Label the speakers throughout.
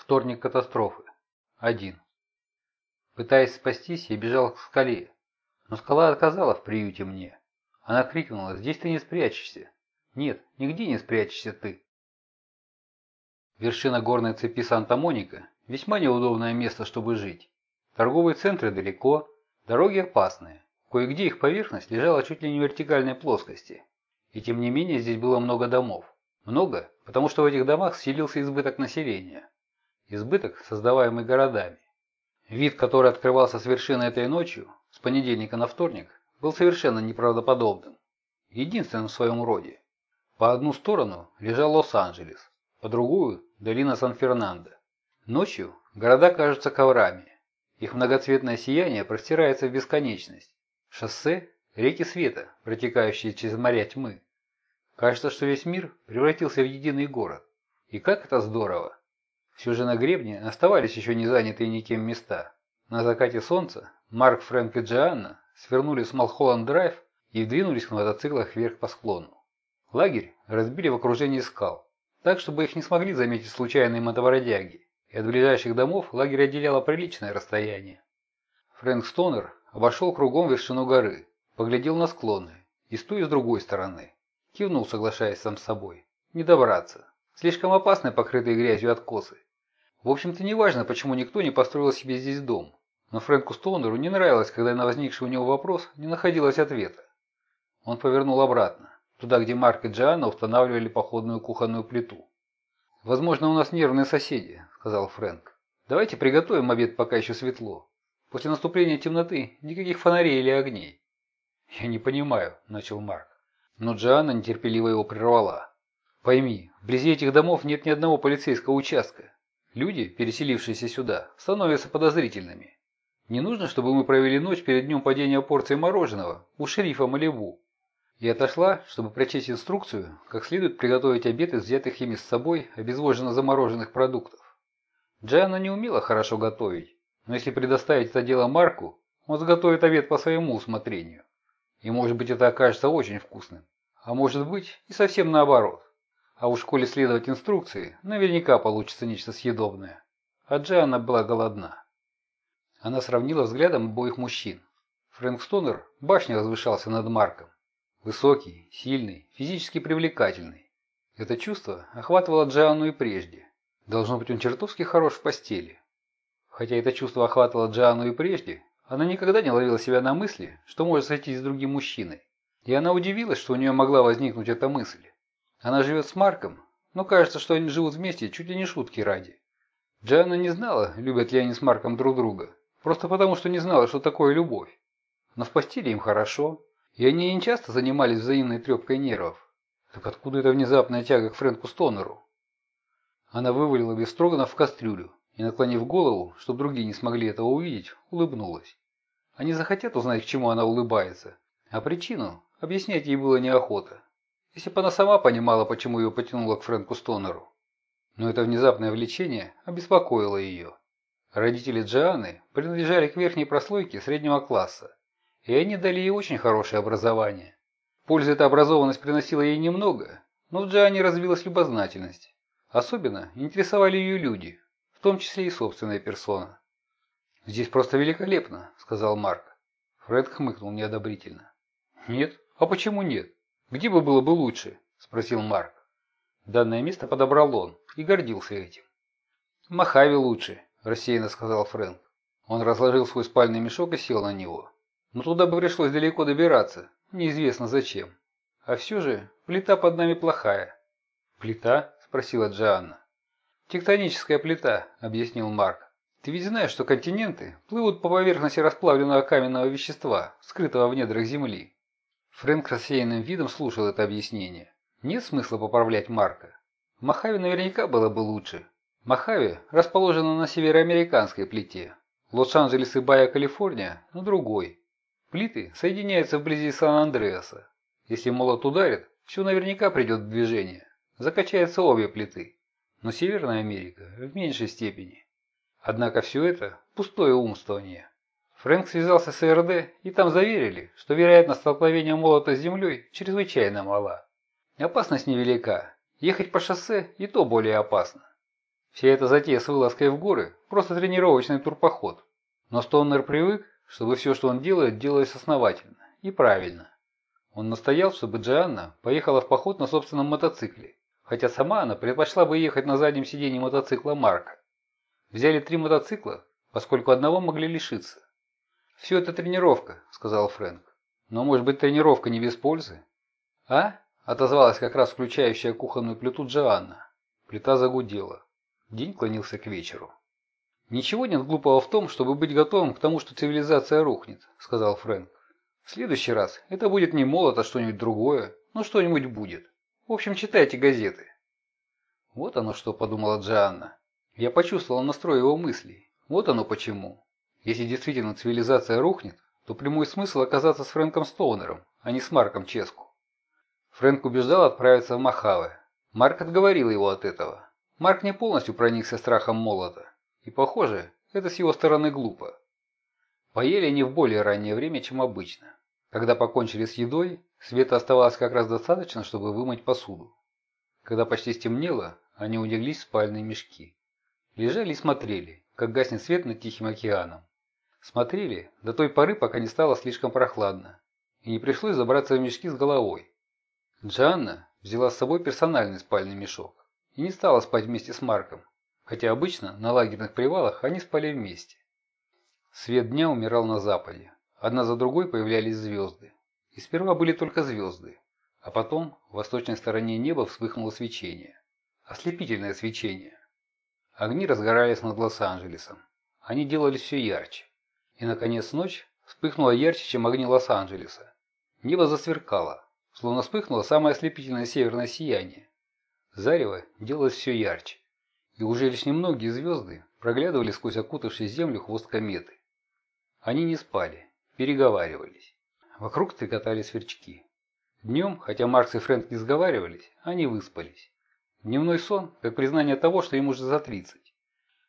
Speaker 1: Вторник катастрофы. 1. Пытаясь спастись, я бежал к скале, но скала отказала в приюте мне. Она крикнула, здесь ты не спрячешься. Нет, нигде не спрячешься ты. Вершина горной цепи Санта-Моника – весьма неудобное место, чтобы жить. Торговые центры далеко, дороги опасные. Кое-где их поверхность лежала чуть ли не в вертикальной плоскости. И тем не менее здесь было много домов. Много, потому что в этих домах селился избыток населения. Избыток, создаваемый городами. Вид, который открывался с вершины этой ночью, с понедельника на вторник, был совершенно неправдоподобным. Единственным в своем роде. По одну сторону лежал Лос-Анджелес, по другую – долина Сан-Фернандо. Ночью города кажутся коврами. Их многоцветное сияние простирается в бесконечность. Шоссе – реки света, протекающие через моря тьмы. Кажется, что весь мир превратился в единый город. И как это здорово! Все же на гребне оставались еще не занятые никем места. На закате солнца Марк, Фрэнк и Джианна свернули с Малхолланд-драйв и двинулись на мотоциклах вверх по склону. Лагерь разбили в окружении скал, так, чтобы их не смогли заметить случайные мотовородяги, и от ближайших домов лагерь отделяло приличное расстояние. Фрэнк Стонер обошел кругом вершину горы, поглядел на склоны, и с с другой стороны. Кивнул, соглашаясь сам с собой. Не добраться. Слишком опасны покрытые грязью откосы. В общем-то, не важно, почему никто не построил себе здесь дом. Но Фрэнку Стоунеру не нравилось, когда на возникший у него вопрос не находилось ответа. Он повернул обратно, туда, где Марк и Джоанна устанавливали походную кухонную плиту. «Возможно, у нас нервные соседи», — сказал Фрэнк. «Давайте приготовим обед, пока еще светло. После наступления темноты никаких фонарей или огней». «Я не понимаю», — начал Марк. Но Джоанна нетерпеливо его прервала. «Пойми, вблизи этих домов нет ни одного полицейского участка. Люди, переселившиеся сюда, становятся подозрительными. Не нужно, чтобы мы провели ночь перед днем падения порции мороженого у шерифа Малибу. И отошла, чтобы прочесть инструкцию, как следует приготовить обед из взятых ими с собой обезвоженно замороженных продуктов. Джианна не умела хорошо готовить, но если предоставить это дело Марку, он сготовит обед по своему усмотрению. И может быть это окажется очень вкусным. А может быть и совсем наоборот. А уж коли следовать инструкции, наверняка получится нечто съедобное. А Джианна была голодна. Она сравнила взглядом обоих мужчин. Фрэнк Стонер башней возвышался над Марком. Высокий, сильный, физически привлекательный. Это чувство охватывало Джианну и прежде. Должно быть, он чертовски хорош в постели. Хотя это чувство охватывало Джианну и прежде, она никогда не ловила себя на мысли, что может сойтись с другим мужчиной. И она удивилась, что у нее могла возникнуть эта мысль. Она живет с Марком, но кажется, что они живут вместе чуть ли не шутки ради. Джианна не знала, любят ли они с Марком друг друга, просто потому, что не знала, что такое любовь. Но в постели им хорошо, и они не часто занимались взаимной трепкой нервов. Так откуда эта внезапная тяга к Фрэнку Стонеру? Она вывалила бестроганов в кастрюлю и, наклонив голову, чтобы другие не смогли этого увидеть, улыбнулась. Они захотят узнать, к чему она улыбается, а причину объяснять ей было неохота если бы она сама понимала, почему ее потянуло к Фрэнку Стонеру. Но это внезапное влечение обеспокоило ее. Родители Джианы принадлежали к верхней прослойке среднего класса, и они дали ей очень хорошее образование. Пользы эта образованность приносила ей немного, но в Джиане развилась любознательность. Особенно интересовали ее люди, в том числе и собственная персона. «Здесь просто великолепно», — сказал Марк. Фред хмыкнул неодобрительно. «Нет? А почему нет? «Где бы было бы лучше?» – спросил Марк. Данное место подобрал он и гордился этим. «В Махаве лучше», – рассеянно сказал Фрэнк. Он разложил свой спальный мешок и сел на него. Но туда бы пришлось далеко добираться, неизвестно зачем. А все же плита под нами плохая. «Плита?» – спросила Джоанна. «Тектоническая плита», – объяснил Марк. «Ты ведь знаешь, что континенты плывут по поверхности расплавленного каменного вещества, скрытого в недрах Земли. Фрэнк рассеянным видом слушал это объяснение. Нет смысла поправлять Марка. В Махаве наверняка было бы лучше. Махаве расположена на североамериканской плите. Лос-Анджелес и Бая, Калифорния – на другой. Плиты соединяются вблизи Сан-Андреаса. Если молот ударит, все наверняка придет в движение. Закачаются обе плиты. Но Северная Америка в меньшей степени. Однако все это – пустое умствование. Фрэнк связался с РД, и там заверили, что вероятность столкновения молота с землей чрезвычайно мала. Опасность невелика. Ехать по шоссе и то более опасно. Вся эта затея с вылазкой в горы – просто тренировочный турпоход. Но Стоунер привык, чтобы все, что он делает, делалось основательно и правильно. Он настоял, чтобы Джианна поехала в поход на собственном мотоцикле, хотя сама она предпочла бы ехать на заднем сиденье мотоцикла Марка. Взяли три мотоцикла, поскольку одного могли лишиться. «Все это тренировка», – сказал Фрэнк. «Но может быть тренировка не без пользы?» «А?» – отозвалась как раз включающая кухонную плиту Джоанна. Плита загудела. День клонился к вечеру. «Ничего нет глупого в том, чтобы быть готовым к тому, что цивилизация рухнет», – сказал Фрэнк. «В следующий раз это будет не молот, а что-нибудь другое, но что-нибудь будет. В общем, читайте газеты». «Вот оно что», – подумала Джоанна. Я почувствовал настрой его мыслей. Вот оно почему. Если действительно цивилизация рухнет, то прямой смысл оказаться с Фрэнком Стоунером, а не с Марком Ческу. Фрэнк убеждал отправиться в Махаве. Марк отговорил его от этого. Марк не полностью проникся страхом молота. И, похоже, это с его стороны глупо. Поели они в более раннее время, чем обычно. Когда покончили с едой, света оставалось как раз достаточно, чтобы вымыть посуду. Когда почти стемнело, они улеглись в спальные мешки. Лежали и смотрели, как гаснет свет над Тихим океаном. Смотрели до той поры, пока не стало слишком прохладно, и не пришлось забраться в мешки с головой. Джанна взяла с собой персональный спальный мешок и не стала спать вместе с Марком, хотя обычно на лагерных привалах они спали вместе. Свет дня умирал на западе, одна за другой появлялись звезды. И сперва были только звезды, а потом в восточной стороне неба вспыхнуло свечение. Ослепительное свечение. Огни разгорались над Лос-Анджелесом. Они делались все ярче. И, наконец, ночь вспыхнула ярче, чем огни Лос-Анджелеса. Небо засверкало, словно вспыхнуло самое ослепительное северное сияние. Зарево делалось все ярче. И уже лишь немногие звезды проглядывали сквозь окутавший землю хвост кометы. Они не спали, переговаривались. Вокруг трекотали сверчки. Днем, хотя Маркс и Фрэнк не сговаривались, они выспались. Дневной сон, как признание того, что им уже за 30.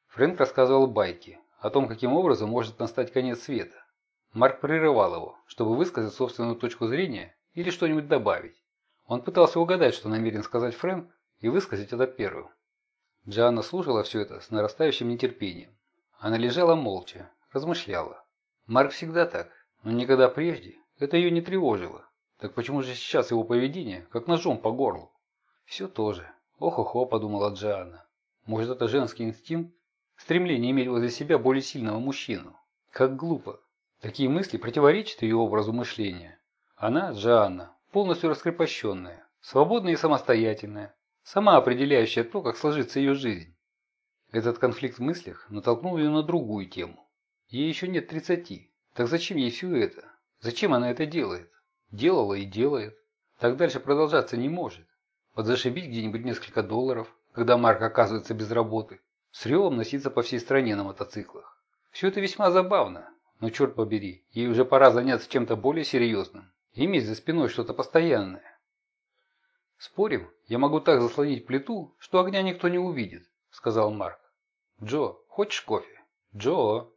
Speaker 1: Фрэнк рассказывал байки о том, каким образом может настать конец света. Марк прерывал его, чтобы высказать собственную точку зрения или что-нибудь добавить. Он пытался угадать, что намерен сказать Фрэнк, и высказать это первым. Джоанна слушала все это с нарастающим нетерпением. Она лежала молча, размышляла. Марк всегда так, но никогда прежде это ее не тревожило. Так почему же сейчас его поведение как ножом по горлу? Все то же. «Ох-охо», – подумала Джианна. «Может, это женский инстинкт? Стремление иметь возле себя более сильного мужчину? Как глупо. Такие мысли противоречат ее образу мышления. Она, Джианна, полностью раскрепощенная, свободная и самостоятельная, сама определяющая то, как сложится ее жизнь. Этот конфликт в мыслях натолкнул ее на другую тему. Ей еще нет тридцати. Так зачем ей все это? Зачем она это делает? Делала и делает. Так дальше продолжаться не может. Подзашибить где-нибудь несколько долларов, когда Марк оказывается без работы. С ревом носиться по всей стране на мотоциклах. Все это весьма забавно, но черт побери, ей уже пора заняться чем-то более серьезным. Иметь за спиной что-то постоянное. «Спорим, я могу так заслонить плиту, что огня никто не увидит», — сказал Марк. «Джо, хочешь кофе?» «Джо!»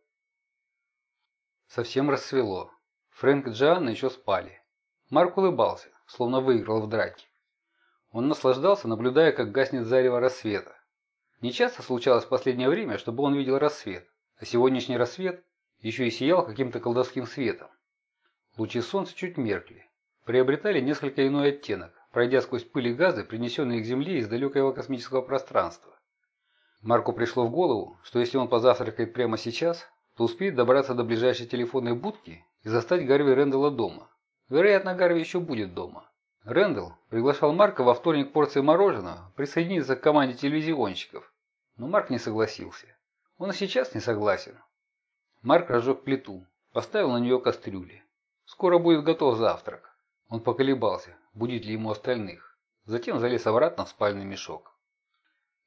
Speaker 1: Совсем рассвело. Фрэнк и Джоанна еще спали. Марк улыбался, словно выиграл в драке. Он наслаждался, наблюдая, как гаснет зарево рассвета. Нечасто случалось в последнее время, чтобы он видел рассвет, а сегодняшний рассвет еще и сиял каким-то колдовским светом. Лучи солнца чуть меркли, приобретали несколько иной оттенок, пройдя сквозь пыль и газы, принесенные к Земле из далекого космического пространства. Марку пришло в голову, что если он позавтракает прямо сейчас, то успеет добраться до ближайшей телефонной будки и застать Гарви Рэндалла дома. Вероятно, Гарви еще будет дома. Рэндалл приглашал Марка во вторник порции мороженого присоединиться к команде телевизионщиков, но Марк не согласился. Он и сейчас не согласен. Марк разжег плиту, поставил на нее кастрюли. Скоро будет готов завтрак. Он поколебался, будет ли ему остальных. Затем залез обратно в спальный мешок.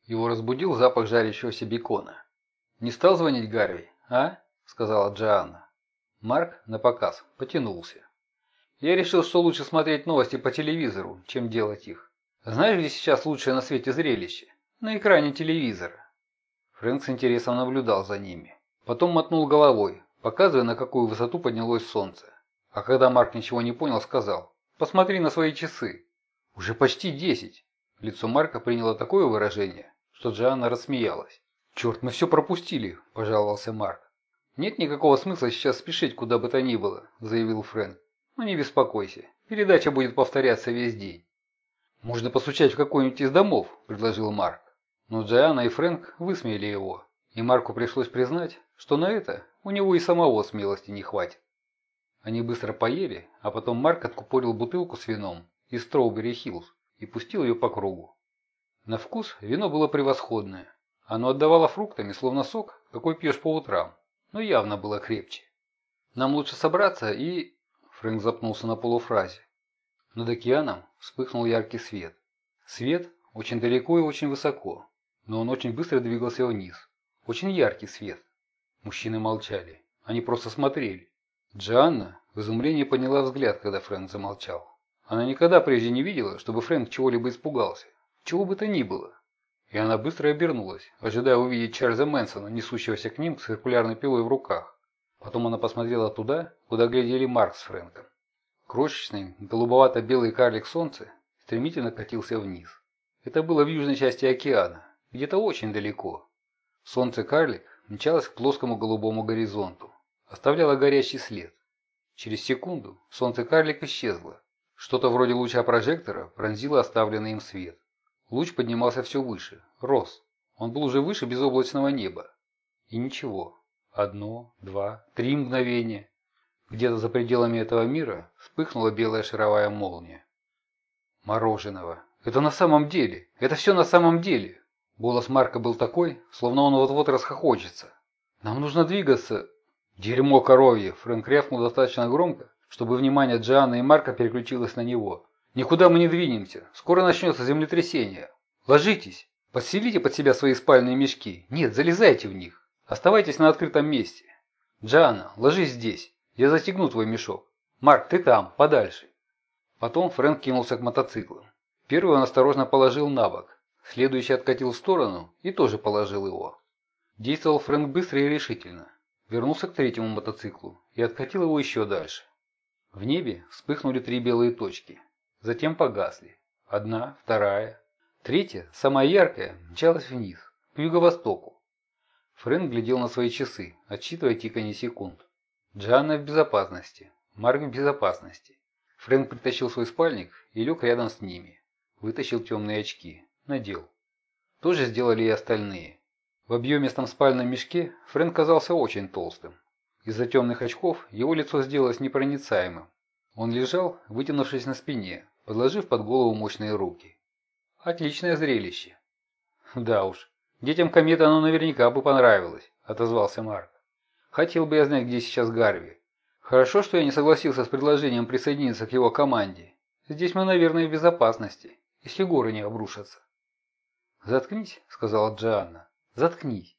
Speaker 1: Его разбудил запах жарящегося бекона. «Не стал звонить Гарви, а?» – сказала Джоанна. Марк, напоказ, потянулся. Я решил, что лучше смотреть новости по телевизору, чем делать их. Знаешь, где сейчас лучшее на свете зрелище? На экране телевизора. Фрэнк с интересом наблюдал за ними. Потом мотнул головой, показывая, на какую высоту поднялось солнце. А когда Марк ничего не понял, сказал, «Посмотри на свои часы». «Уже почти десять». Лицо Марка приняло такое выражение, что Джоанна рассмеялась. «Черт, мы все пропустили», – пожаловался Марк. «Нет никакого смысла сейчас спешить куда бы то ни было», – заявил Фрэнк. «Ну не беспокойся, передача будет повторяться весь день». «Можно постучать в какой-нибудь из домов», – предложил Марк. Но Джоанна и Фрэнк высмеяли его, и Марку пришлось признать, что на это у него и самого смелости не хватит. Они быстро поели, а потом Марк откупорил бутылку с вином из Строубери Хиллз и пустил ее по кругу. На вкус вино было превосходное. Оно отдавало фруктами, словно сок, какой пьешь по утрам, но явно было крепче. «Нам лучше собраться и...» Фрэнк запнулся на полуфразе. Над океаном вспыхнул яркий свет. Свет очень далеко и очень высоко, но он очень быстро двигался вниз. Очень яркий свет. Мужчины молчали. Они просто смотрели. Джоанна в изумлении подняла взгляд, когда Фрэнк замолчал. Она никогда прежде не видела, чтобы Фрэнк чего-либо испугался. Чего бы то ни было. И она быстро обернулась, ожидая увидеть Чарльза Мэнсона, несущегося к ним с циркулярной пилой в руках. Потом она посмотрела туда, куда глядели Марк с Фрэнком. Крошечный, голубовато-белый карлик солнца стремительно катился вниз. Это было в южной части океана, где-то очень далеко. Солнце-карлик мчалось к плоскому голубому горизонту, оставляло горящий след. Через секунду солнце-карлик исчезло, что-то вроде луча прожектора пронзило оставленный им свет. Луч поднимался все выше, рос. Он был уже выше безоблачного неба. И ничего. Одно, два, три мгновения. Где-то за пределами этого мира вспыхнула белая шаровая молния. Мороженого. Это на самом деле. Это все на самом деле. Голос Марка был такой, словно он вот-вот расхохочется. Нам нужно двигаться. Дерьмо коровье. Фрэнк рявкнул достаточно громко, чтобы внимание Джианны и Марка переключилось на него. «Никуда мы не двинемся. Скоро начнется землетрясение. Ложитесь. Подселите под себя свои спальные мешки. Нет, залезайте в них. Оставайтесь на открытом месте. Джианна, ложись здесь. Я застегну твой мешок. Марк, ты там, подальше». Потом Фрэнк кинулся к мотоциклу. Первый он осторожно положил на бок. Следующий откатил в сторону и тоже положил его. Действовал Фрэнк быстро и решительно. Вернулся к третьему мотоциклу и откатил его еще дальше. В небе вспыхнули три белые точки. Затем погасли. Одна, вторая. Третья, самая яркая, мчалась вниз, к юго-востоку. Фрэнк глядел на свои часы, отсчитывая тиканье секунд. Джанна в безопасности, Марк в безопасности. Фрэнк притащил свой спальник и лег рядом с ними. Вытащил темные очки. Надел. То же сделали и остальные. В объемистом спальном мешке Фрэнк казался очень толстым. Из-за темных очков его лицо сделалось непроницаемым. Он лежал, вытянувшись на спине, подложив под голову мощные руки. Отличное зрелище. Да уж, детям кометы оно наверняка бы понравилось, отозвался Марк. Хотел бы я знать, где сейчас Гарви. Хорошо, что я не согласился с предложением присоединиться к его команде. Здесь мы, наверное, в безопасности, если горы не обрушатся. «Заткнись», — сказала Джоанна. «Заткнись».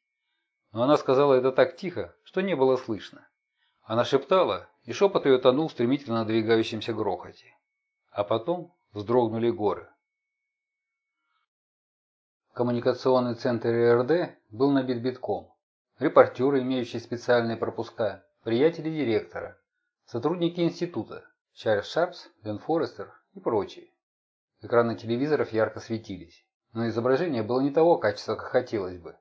Speaker 1: Но она сказала это так тихо, что не было слышно. Она шептала, и шепот ее тонул в стремительно надвигающемся грохоте. А потом вздрогнули горы. Коммуникационный центр ИРД был набит битком. Репортеры, имеющие специальные пропуска, приятели директора, сотрудники института, Чарльз Шарпс, Дэн Форестер и прочие. Экраны телевизоров ярко светились, но изображение было не того качества, как хотелось бы.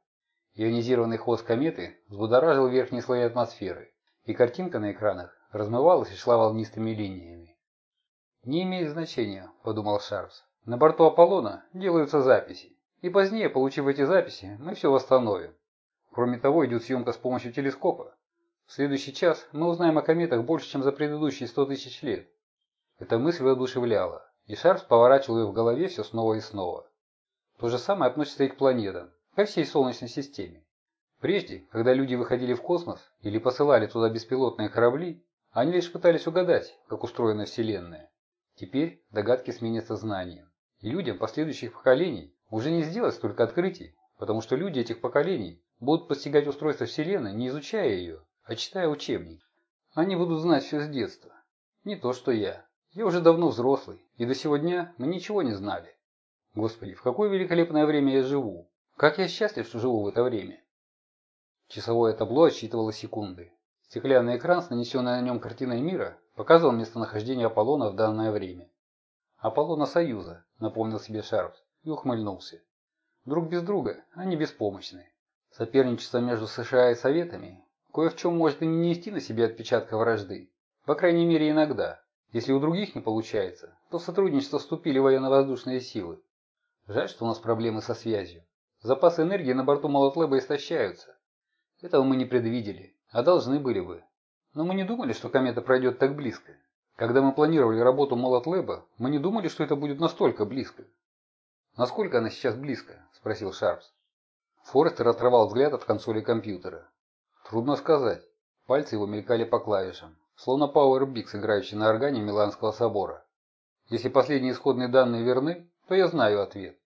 Speaker 1: Ионизированный хвост кометы взбудоражил верхние слои атмосферы, и картинка на экранах размывалась и шла волнистыми линиями. «Не имеет значения», – подумал Шарпс. «На борту Аполлона делаются записи, и позднее, получив эти записи, мы все восстановим. Кроме того, идет съемка с помощью телескопа. В следующий час мы узнаем о кометах больше, чем за предыдущие сто тысяч лет». Эта мысль воодушевляла, и Шарпс поворачивал ее в голове все снова и снова. То же самое относится и к планетам ко всей Солнечной системе. Прежде, когда люди выходили в космос или посылали туда беспилотные корабли, они лишь пытались угадать, как устроена Вселенная. Теперь догадки сменятся знанием. И людям последующих поколений уже не сделать столько открытий, потому что люди этих поколений будут постигать устройство Вселенной, не изучая ее, а читая учебник. Они будут знать все с детства. Не то, что я. Я уже давно взрослый, и до сего дня мы ничего не знали. Господи, в какое великолепное время я живу. Как я счастлив, что живу в это время. Часовое табло отсчитывало секунды. Стеклянный экран с нанесенной на нем картиной мира показывал местонахождение Аполлона в данное время. «Аполлона Союза», — напомнил себе Шарпс и ухмыльнулся. Друг без друга они беспомощны. Соперничество между США и Советами кое в чем может и не нести на себе отпечатка вражды. По крайней мере иногда. Если у других не получается, то в сотрудничество вступили военно-воздушные силы. Жаль, что у нас проблемы со связью. Запасы энергии на борту Молотлеба истощаются. Этого мы не предвидели, а должны были бы. Но мы не думали, что комета пройдет так близко. Когда мы планировали работу Молотлеба, мы не думали, что это будет настолько близко. «Насколько она сейчас близко?» – спросил Шарпс. Форестер отрывал взгляд от консоли компьютера. Трудно сказать. Пальцы его мелькали по клавишам, словно Пауэр Бикс, играющий на органе Миланского собора. Если последние исходные данные верны, то я знаю ответ.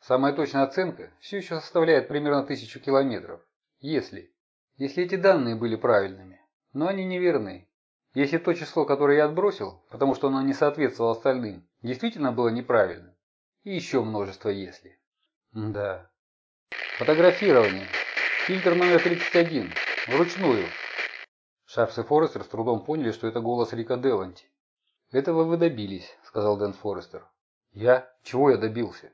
Speaker 1: Самая точная оценка все еще составляет примерно тысячу километров. Если. Если эти данные были правильными. Но они не верны. Если то число, которое я отбросил, потому что оно не соответствовало остальным, действительно было неправильным. И еще множество «если». Да. Фотографирование. Фильтр номер 31. Вручную. Шарпс и Форестер с трудом поняли, что это голос Рика Деланти. «Этого вы добились», — сказал Дэн Форестер. «Я? Чего я добился?»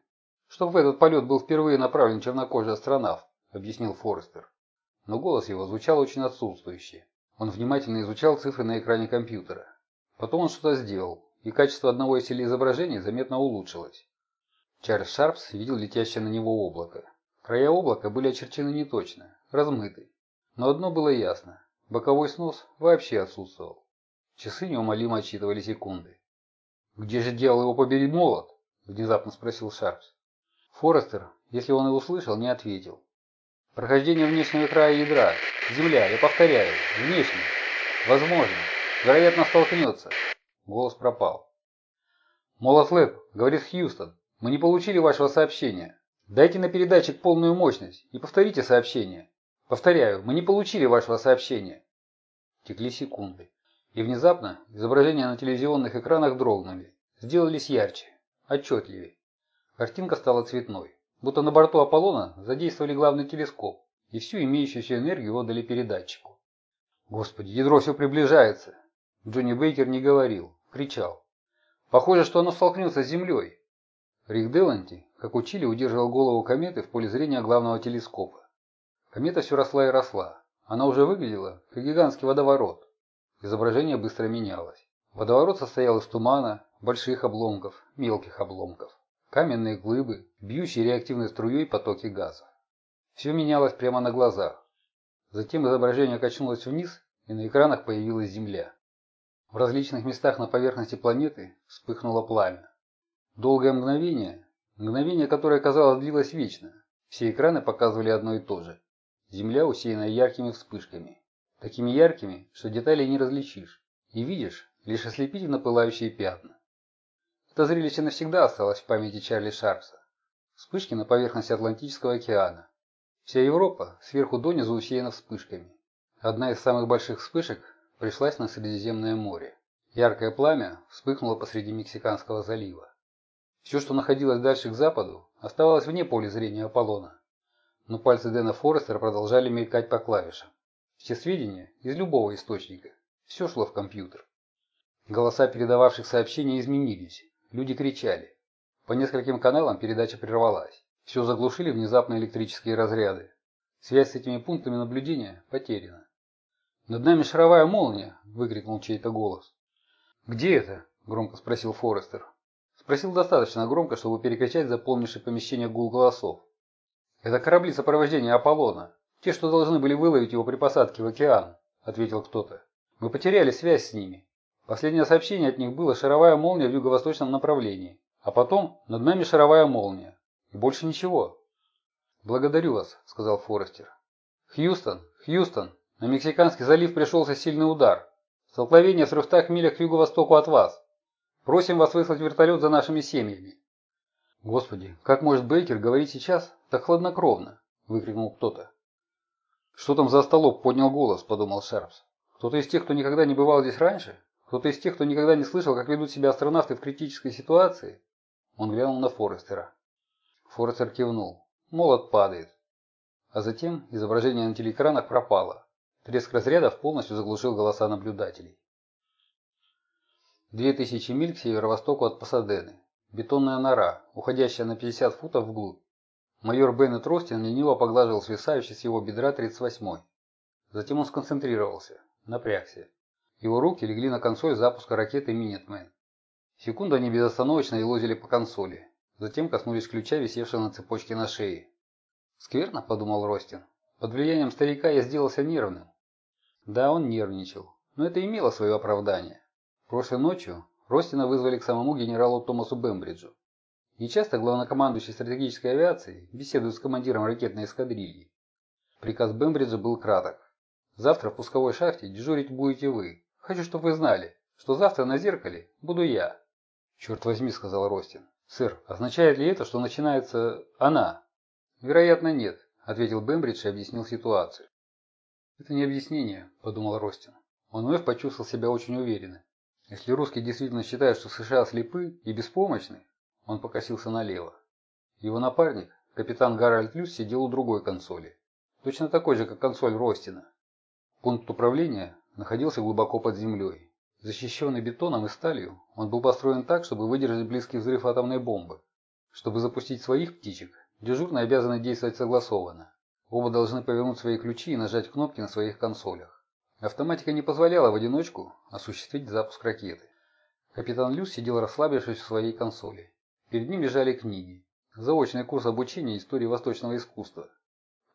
Speaker 1: «Чтоб в этот полет был впервые направлен чернокожий астронавт», — объяснил Форестер. Но голос его звучал очень отсутствующе. Он внимательно изучал цифры на экране компьютера. Потом он что-то сделал, и качество одного из телеизображений заметно улучшилось. Чарльз Шарпс видел летящее на него облако. Края облака были очерчены неточно, размыты. Но одно было ясно – боковой снос вообще отсутствовал. Часы неумолимо отсчитывали секунды. «Где же делал его побери молот?» – внезапно спросил Шарпс. Форестер, если он и услышал, не ответил. «Прохождение внешнего края ядра. Земля, я повторяю, внешний. Возможно. Вероятно, столкнется». Голос пропал. «Молот Лэб», — говорит Хьюстон. Мы не получили вашего сообщения. Дайте на передатчик полную мощность и повторите сообщение. Повторяю, мы не получили вашего сообщения. Текли секунды. И внезапно изображения на телевизионных экранах дрогнули. Сделались ярче, отчетливее. Картинка стала цветной. Будто на борту Аполлона задействовали главный телескоп и всю имеющуюся энергию отдали передатчику. Господи, ядро все приближается. Джонни Бейкер не говорил, кричал. Похоже, что оно столкнется с Землей. Рик Деланти, как учили, удерживал голову кометы в поле зрения главного телескопа. Комета все росла и росла. Она уже выглядела, как гигантский водоворот. Изображение быстро менялось. Водоворот состоял из тумана, больших обломков, мелких обломков, каменные глыбы, бьющие реактивной струей потоки газов. Все менялось прямо на глазах. Затем изображение качнулось вниз, и на экранах появилась Земля. В различных местах на поверхности планеты вспыхнуло пламя. Долгое мгновение, мгновение, которое, казалось, длилось вечно, все экраны показывали одно и то же. Земля усеяна яркими вспышками. Такими яркими, что деталей не различишь. И видишь лишь ослепительно пылающие пятна. Это зрелище навсегда осталось в памяти Чарли Шарпса. Вспышки на поверхности Атлантического океана. Вся Европа сверху донизу усеяна вспышками. Одна из самых больших вспышек пришлась на Средиземное море. Яркое пламя вспыхнуло посреди Мексиканского залива. Все, что находилось дальше к западу, оставалось вне поля зрения Аполлона. Но пальцы Дэна Форестера продолжали мелькать по клавишам. Все сведения из любого источника. Все шло в компьютер. Голоса передававших сообщения изменились. Люди кричали. По нескольким каналам передача прервалась. Все заглушили внезапно электрические разряды. Связь с этими пунктами наблюдения потеряна. «Над нами шаровая молния!» – выкрикнул чей-то голос. «Где это?» – громко спросил Форестер. Спросил достаточно громко, чтобы перекричать заполнивший помещение гул голосов. «Это корабли сопровождения Аполлона. Те, что должны были выловить его при посадке в океан», — ответил кто-то. «Мы потеряли связь с ними. Последнее сообщение от них было шаровая молния в юго-восточном направлении. А потом над нами шаровая молния. И больше ничего». «Благодарю вас», — сказал Форестер. «Хьюстон, Хьюстон, на Мексиканский залив пришелся сильный удар. Столкновение в 300 милях к юго-востоку от вас. Просим вас выслать вертолет за нашими семьями». «Господи, как может Бейкер говорить сейчас так хладнокровно?» – выкрикнул кто-то. «Что там за столоп?» – поднял голос, – подумал Шарпс. «Кто-то из тех, кто никогда не бывал здесь раньше? Кто-то из тех, кто никогда не слышал, как ведут себя астронавты в критической ситуации?» Он глянул на Форестера. Форестер кивнул. Молот падает. А затем изображение на телеэкранах пропало. Треск разрядов полностью заглушил голоса наблюдателей. Две тысячи миль к северо-востоку от Пасадены. Бетонная нора, уходящая на 50 футов вглубь. Майор Беннет Ростин лениво поглаживал свисающий с его бедра 38-й. Затем он сконцентрировался, напрягся. Его руки легли на консоль запуска ракеты «Минитмен». Секунду они безостановочно елозили по консоли. Затем коснулись ключа, висевшего на цепочке на шее. «Скверно», — подумал Ростин. «Под влиянием старика я сделался нервным». Да, он нервничал, но это имело свое оправдание. Прошлой ночью Ростина вызвали к самому генералу Томасу Бембриджу. Нечасто главнокомандующий стратегической авиацией беседует с командиром ракетной эскадрильи. Приказ Бембриджа был краток. «Завтра в пусковой шахте дежурить будете вы. Хочу, чтобы вы знали, что завтра на зеркале буду я». «Черт возьми», — сказал Ростин. «Сэр, означает ли это, что начинается она?» «Вероятно, нет», — ответил Бембридж и объяснил ситуацию. «Это не объяснение», — подумал Ростин. Он вновь почувствовал себя очень уверенно. Если русские действительно считают, что США слепы и беспомощны, он покосился налево. Его напарник, капитан Гарольд Люс, сидел у другой консоли. Точно такой же, как консоль Ростина. Пункт управления находился глубоко под землей. Защищенный бетоном и сталью, он был построен так, чтобы выдержать близкий взрыв атомной бомбы. Чтобы запустить своих птичек, дежурные обязаны действовать согласованно. Оба должны повернуть свои ключи и нажать кнопки на своих консолях. Автоматика не позволяла в одиночку осуществить запуск ракеты. Капитан Люс сидел расслабившись в своей консоли. Перед ним лежали книги. Заочный курс обучения истории восточного искусства.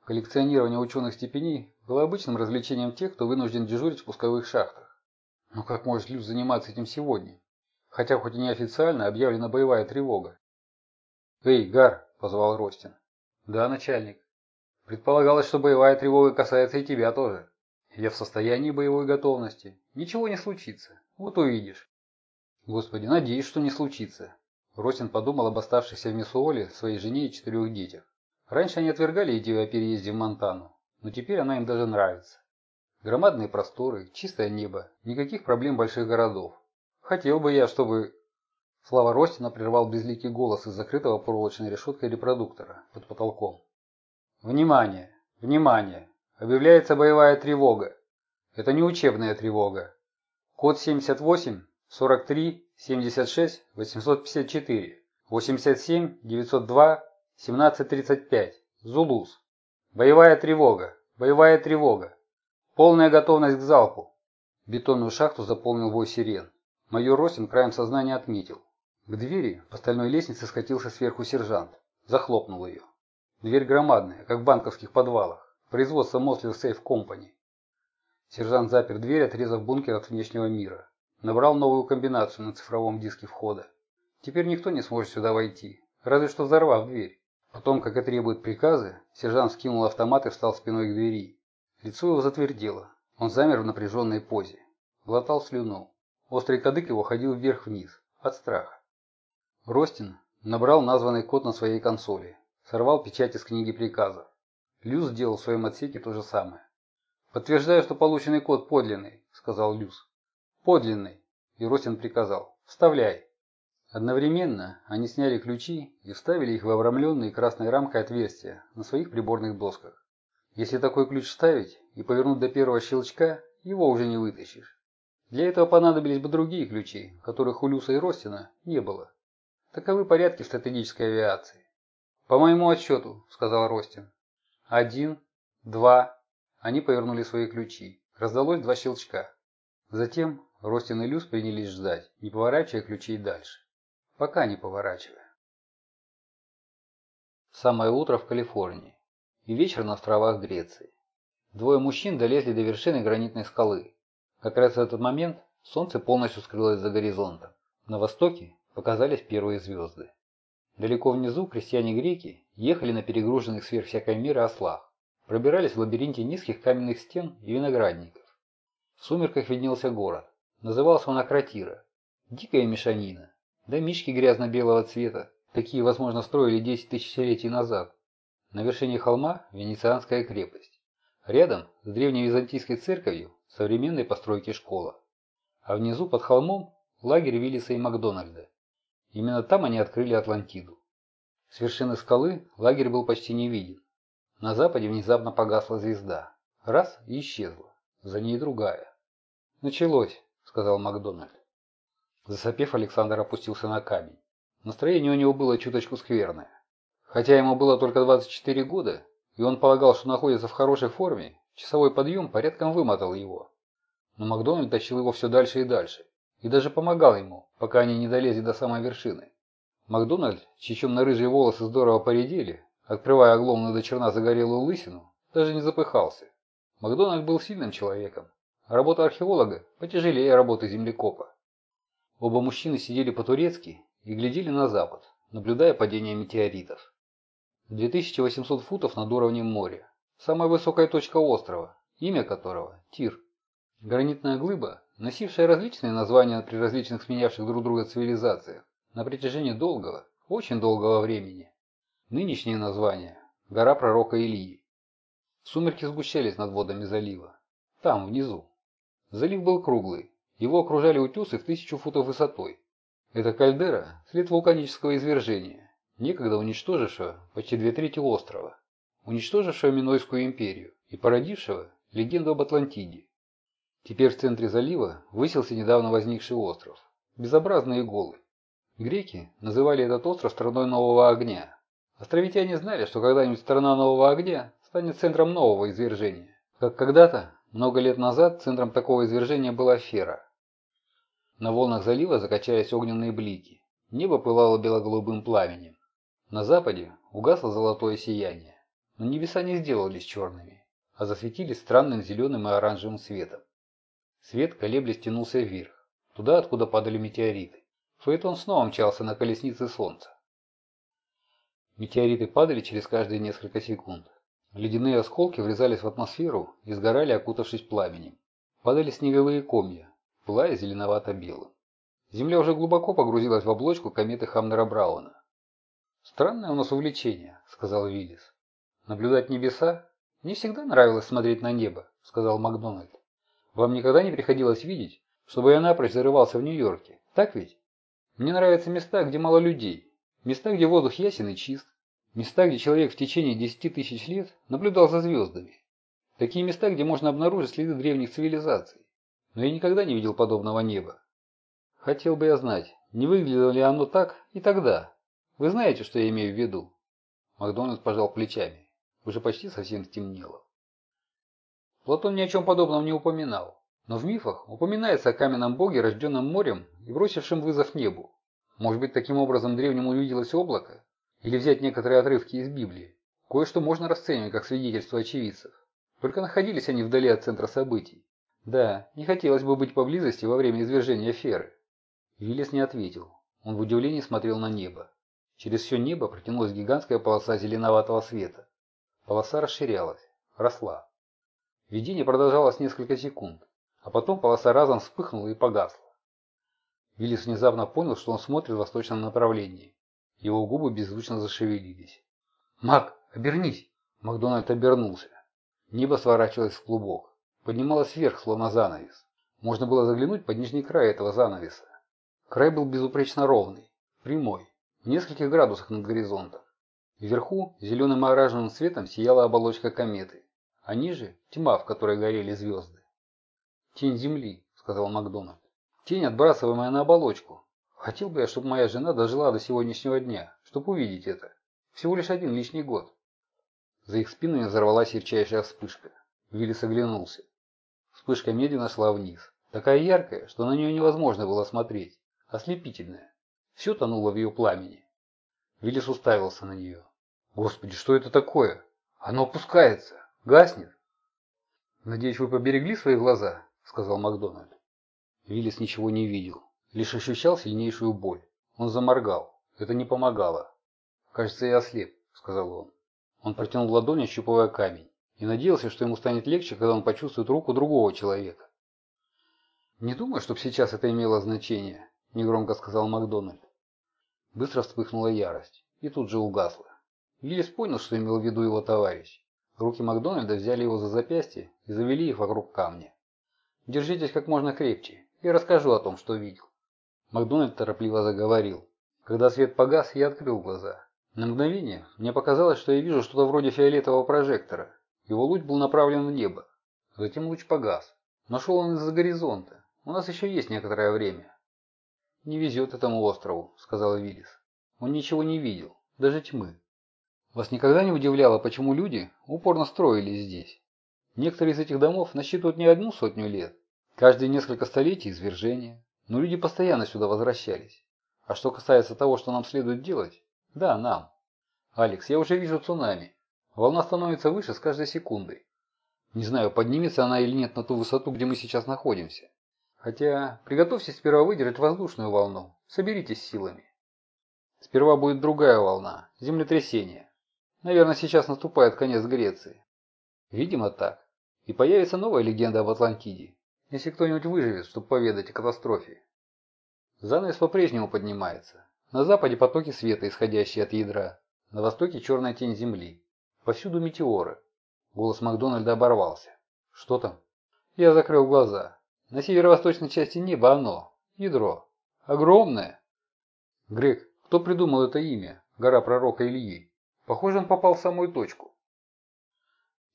Speaker 1: Коллекционирование ученых степеней было обычным развлечением тех, кто вынужден дежурить в пусковых шахтах. Но как может Люс заниматься этим сегодня? Хотя хоть и неофициально объявлена боевая тревога. «Эй, Гар!» – позвал Ростин. «Да, начальник. Предполагалось, что боевая тревога касается и тебя тоже. Я в состоянии боевой готовности. Ничего не случится. Вот увидишь». «Господи, надеюсь, что не случится. Росин подумал об оставшихся в Миссуоле своей жене и четырех детях. Раньше они отвергали идею о переезде в Монтану, но теперь она им даже нравится. Громадные просторы, чистое небо, никаких проблем больших городов. Хотел бы я, чтобы... Слава Ростина прервал безликий голос из закрытого проволочной решеткой репродуктора под потолком. Внимание! Внимание! Объявляется боевая тревога. Это не учебная тревога. Код 78 43 76 854 87 902 1735 Зулус. Боевая тревога. Боевая тревога. Полная готовность к залпу. Бетонную шахту заполнил вой сирен. Майор Росин краем сознания отметил. К двери по стальной лестнице скатился сверху сержант. Захлопнул ее. Дверь громадная, как в банковских подвалах. Производство Мослер Сейф Компани. Сержант запер дверь, отрезав бункер от внешнего мира. Набрал новую комбинацию на цифровом диске входа. Теперь никто не сможет сюда войти, разве что взорвав дверь. Потом, как и требуют приказы, сержант скинул автомат и встал спиной к двери. Лицо его затвердело. Он замер в напряженной позе. Глотал слюну. Острый кадык его ходил вверх-вниз, от страха. Ростин набрал названный код на своей консоли. Сорвал печать из книги приказов. Люс сделал в своем отсеке то же самое. «Подтверждаю, что полученный код подлинный», — сказал Люс. «Подлинный!» И Росин приказал. «Вставляй!» Одновременно они сняли ключи и вставили их в обрамленные красной рамкой отверстия на своих приборных досках. Если такой ключ вставить и повернуть до первого щелчка, его уже не вытащишь. Для этого понадобились бы другие ключи, которых у Люса и Ростина не было. Таковы порядки в стратегической авиации. «По моему отсчету», — сказал Ростин. «Один, два». Они повернули свои ключи. Раздалось два щелчка. Затем Ростин и Люс принялись ждать, не поворачивая ключей дальше. Пока не поворачивая. Самое утро в Калифорнии и вечер на островах Греции. Двое мужчин долезли до вершины гранитной скалы. Как раз в этот момент солнце полностью скрылось за горизонтом. На востоке показались первые звезды. Далеко внизу крестьяне-греки ехали на перегруженных сверх всякой меры ослах, пробирались в лабиринте низких каменных стен и виноградников. В сумерках виднелся город. Назывался он Акротира. Дикая мешанина. Домишки грязно-белого цвета. Такие, возможно, строили 10 тысячелетий назад. На вершине холма Венецианская крепость. Рядом с древней византийской церковью современной постройки школа. А внизу под холмом лагерь Виллиса и Макдональда. Именно там они открыли Атлантиду. С вершины скалы лагерь был почти не виден. На западе внезапно погасла звезда. Раз и исчезла. За ней другая. Началось сказал Макдональд. Засопев, Александр опустился на камень. Настроение у него было чуточку скверное. Хотя ему было только 24 года, и он полагал, что находится в хорошей форме, часовой подъем порядком вымотал его. Но Макдональд тащил его все дальше и дальше, и даже помогал ему, пока они не долезли до самой вершины. Макдональд, чьи темно-рыжие волосы здорово поредели, открывая огломную до черна загорелую лысину, даже не запыхался. Макдональд был сильным человеком. Работа археолога потяжелее работы землекопа. Оба мужчины сидели по-турецки и глядели на запад, наблюдая падение метеоритов. 2800 футов над уровнем моря. Самая высокая точка острова, имя которого – Тир. Гранитная глыба, носившая различные названия при различных сменявших друг друга цивилизациях на протяжении долгого, очень долгого времени. Нынешнее название – гора пророка Илии. Сумерки сгущались над водами залива. Там, внизу. Залив был круглый. Его окружали утесы в тысячу футов высотой. Эта кальдера – след вулканического извержения, некогда уничтожившего почти две трети острова, уничтожившего Минойскую империю и породившего легенду об Атлантиде. Теперь в центре залива высился недавно возникший остров, безобразный и голый. Греки называли этот остров страной нового огня. Островитяне знали, что когда-нибудь страна нового огня станет центром нового извержения. Как когда-то, много лет назад, центром такого извержения была Фера. На волнах залива закачались огненные блики. Небо пылало бело-голубым пламенем. На западе угасло золотое сияние, но небеса не сделались черными, а засветились странным зеленым и оранжевым светом. Свет, колеблясь, тянулся вверх, туда, откуда падали метеориты. Фаэтон снова мчался на колеснице солнца. Метеориты падали через каждые несколько секунд. Ледяные осколки врезались в атмосферу и сгорали, окутавшись пламенем. Падали снеговые комья, пылая зеленовато-белым. Земля уже глубоко погрузилась в облачку кометы Хамнера Брауна. «Странное у нас увлечение», — сказал Виллис. «Наблюдать небеса? Мне всегда нравилось смотреть на небо», — сказал Макдональд. Вам никогда не приходилось видеть, чтобы я напрочь зарывался в Нью-Йорке, так ведь? Мне нравятся места, где мало людей, места, где воздух ясен и чист, места, где человек в течение десяти тысяч лет наблюдал за звездами. Такие места, где можно обнаружить следы древних цивилизаций. Но я никогда не видел подобного неба. Хотел бы я знать, не выглядело ли оно так и тогда. Вы знаете, что я имею в виду? Макдональд пожал плечами. Уже почти совсем стемнело. Платон ни о чем подобном не упоминал, но в мифах упоминается о каменном боге, рожденном морем и бросившем вызов небу. Может быть, таким образом древнему увиделось облако? Или взять некоторые отрывки из Библии? Кое-что можно расценивать как свидетельство очевидцев. Только находились они вдали от центра событий. Да, не хотелось бы быть поблизости во время извержения Феры. Виллис не ответил. Он в удивлении смотрел на небо. Через все небо протянулась гигантская полоса зеленоватого света. Полоса расширялась, росла. Видение продолжалось несколько секунд, а потом полоса разом вспыхнула и погасла. Виллис внезапно понял, что он смотрит в восточном направлении. Его губы беззвучно зашевелились. «Мак, обернись!» Макдональд обернулся. Небо сворачивалось в клубок. Поднималось вверх, словно занавес. Можно было заглянуть под нижний край этого занавеса. Край был безупречно ровный, прямой, в нескольких градусах над горизонтом. Вверху зеленым оранжевым светом сияла оболочка кометы а ниже – тьма, в которой горели звезды. «Тень Земли», – сказал Макдональд. «Тень, отбрасываемая на оболочку. Хотел бы я, чтобы моя жена дожила до сегодняшнего дня, чтобы увидеть это. Всего лишь один лишний год». За их спинами взорвалась ярчайшая вспышка. Виллис оглянулся. Вспышка медленно шла вниз. Такая яркая, что на нее невозможно было смотреть. Ослепительная. Все тонуло в ее пламени. Виллис уставился на нее. «Господи, что это такое? Оно опускается!» Гаснет. «Надеюсь, вы поберегли свои глаза?» – сказал Макдональд. Виллис ничего не видел, лишь ощущал сильнейшую боль. Он заморгал. Это не помогало. «Кажется, я ослеп», – сказал он. Он протянул ладонь, ощупывая камень, и надеялся, что ему станет легче, когда он почувствует руку другого человека. «Не думаю, чтобы сейчас это имело значение», – негромко сказал Макдональд. Быстро вспыхнула ярость, и тут же угасла. Виллис понял, что имел в виду его товарищ. Руки Макдональда взяли его за запястье и завели их вокруг камня. «Держитесь как можно крепче, и расскажу о том, что видел». Макдональд торопливо заговорил. Когда свет погас, я открыл глаза. На мгновение мне показалось, что я вижу что-то вроде фиолетового прожектора. Его луч был направлен в небо. Затем луч погас. Нашел он из-за горизонта. У нас еще есть некоторое время. «Не везет этому острову», — сказал Виллис. «Он ничего не видел, даже тьмы. Вас никогда не удивляло, почему люди упорно строились здесь? Некоторые из этих домов насчитывают не одну сотню лет. Каждые несколько столетий извержения. Но люди постоянно сюда возвращались. А что касается того, что нам следует делать, да, нам. Алекс, я уже вижу цунами. Волна становится выше с каждой секундой. Не знаю, поднимется она или нет на ту высоту, где мы сейчас находимся. Хотя, приготовьтесь сперва выдержать воздушную волну. Соберитесь силами. Сперва будет другая волна, землетрясение. Наверное, сейчас наступает конец Греции. Видимо так. И появится новая легенда об Атлантиде, если кто-нибудь выживет, чтобы поведать о катастрофе. Занавес по-прежнему поднимается. На западе потоки света, исходящие от ядра. На востоке черная тень Земли. Повсюду метеоры. Голос Макдональда оборвался. Что там? Я закрыл глаза. На северо-восточной части неба оно. Ядро. Огромное. Грег, кто придумал это имя? Гора пророка Ильи. Похоже, он попал в самую точку.